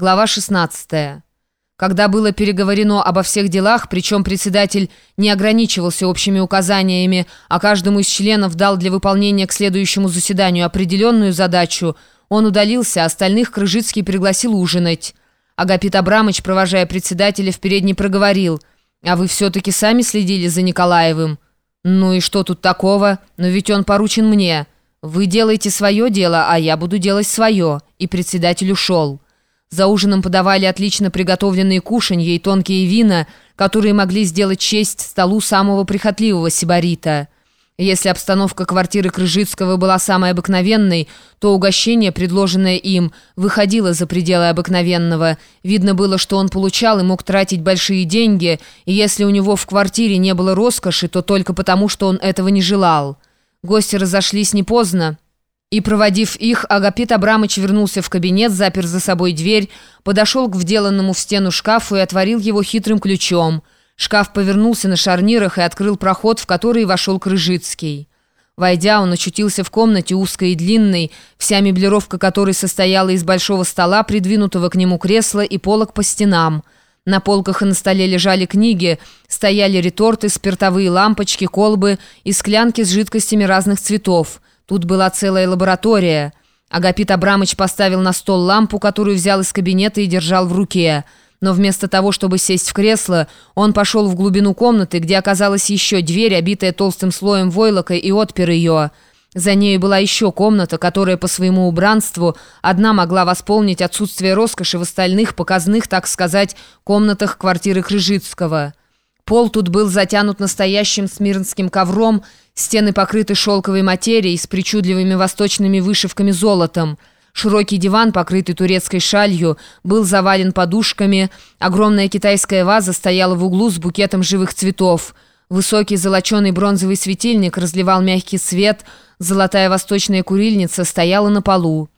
Глава 16. Когда было переговорено обо всех делах, причем председатель не ограничивался общими указаниями, а каждому из членов дал для выполнения к следующему заседанию определенную задачу, он удалился, остальных Крыжицкий пригласил ужинать. Агапит Абрамыч, провожая председателя, в передней проговорил, «А вы все-таки сами следили за Николаевым?» «Ну и что тут такого? Но ведь он поручен мне. Вы делаете свое дело, а я буду делать свое». И председатель ушел. За ужином подавали отлично приготовленные кушанья и тонкие вина, которые могли сделать честь столу самого прихотливого сибарита. Если обстановка квартиры Крыжицкого была самой обыкновенной, то угощение, предложенное им, выходило за пределы обыкновенного. Видно было, что он получал и мог тратить большие деньги, и если у него в квартире не было роскоши, то только потому, что он этого не желал. Гости разошлись не поздно. И, проводив их, Агапит Абрамыч вернулся в кабинет, запер за собой дверь, подошел к вделанному в стену шкафу и отворил его хитрым ключом. Шкаф повернулся на шарнирах и открыл проход, в который вошел Крыжицкий. Войдя, он очутился в комнате узкой и длинной, вся меблировка которой состояла из большого стола, придвинутого к нему кресла и полок по стенам. На полках и на столе лежали книги, стояли реторты, спиртовые лампочки, колбы и склянки с жидкостями разных цветов – Тут была целая лаборатория. Агапит Абрамыч поставил на стол лампу, которую взял из кабинета и держал в руке. Но вместо того, чтобы сесть в кресло, он пошел в глубину комнаты, где оказалась еще дверь, обитая толстым слоем войлока, и отпер ее. За ней была еще комната, которая по своему убранству одна могла восполнить отсутствие роскоши в остальных показных, так сказать, комнатах квартиры Крыжицкого. Пол тут был затянут настоящим смирнским ковром, стены покрыты шелковой материей с причудливыми восточными вышивками золотом. Широкий диван, покрытый турецкой шалью, был завален подушками, огромная китайская ваза стояла в углу с букетом живых цветов. Высокий золоченый бронзовый светильник разливал мягкий свет, золотая восточная курильница стояла на полу.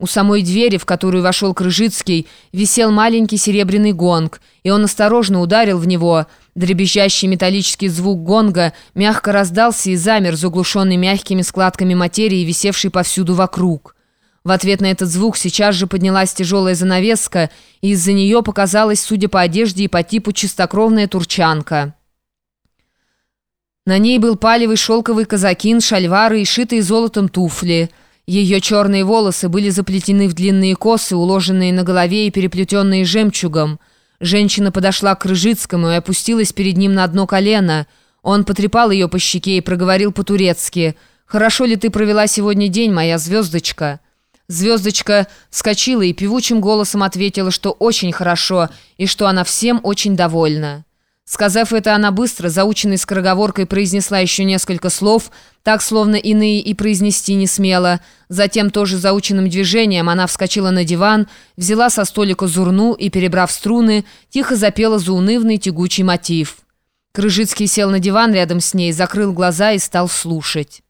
У самой двери, в которую вошел Крыжицкий, висел маленький серебряный гонг, и он осторожно ударил в него. Дребезжащий металлический звук гонга мягко раздался и замер, заглушенный мягкими складками материи, висевшей повсюду вокруг. В ответ на этот звук сейчас же поднялась тяжелая занавеска, и из-за нее показалась, судя по одежде и по типу, чистокровная турчанка. На ней был палевый шелковый казакин, шальвары и шитые золотом туфли – ее черные волосы были заплетены в длинные косы, уложенные на голове и переплетенные жемчугом. Женщина подошла к Крыжицкому и опустилась перед ним на одно колено. Он потрепал ее по щеке и проговорил по-турецки. «Хорошо ли ты провела сегодня день, моя звездочка?» Звездочка вскочила и певучим голосом ответила, что очень хорошо и что она всем очень довольна. Сказав это, она быстро, заученной скороговоркой, произнесла еще несколько слов, так, словно иные и произнести не смела. Затем, тоже заученным движением, она вскочила на диван, взяла со столика зурну и, перебрав струны, тихо запела заунывный тягучий мотив. Крыжицкий сел на диван рядом с ней, закрыл глаза и стал слушать.